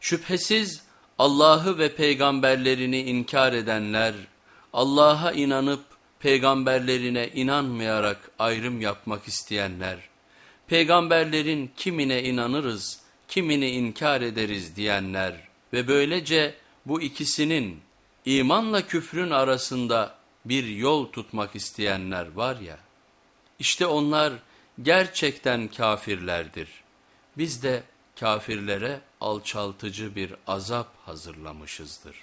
Şüphesiz Allah'ı ve peygamberlerini inkar edenler, Allah'a inanıp peygamberlerine inanmayarak ayrım yapmak isteyenler, peygamberlerin kimine inanırız, kimini inkar ederiz diyenler ve böylece bu ikisinin imanla küfrün arasında bir yol tutmak isteyenler var ya, işte onlar gerçekten kafirlerdir. Biz de kafirlere alçaltıcı bir azap hazırlamışızdır.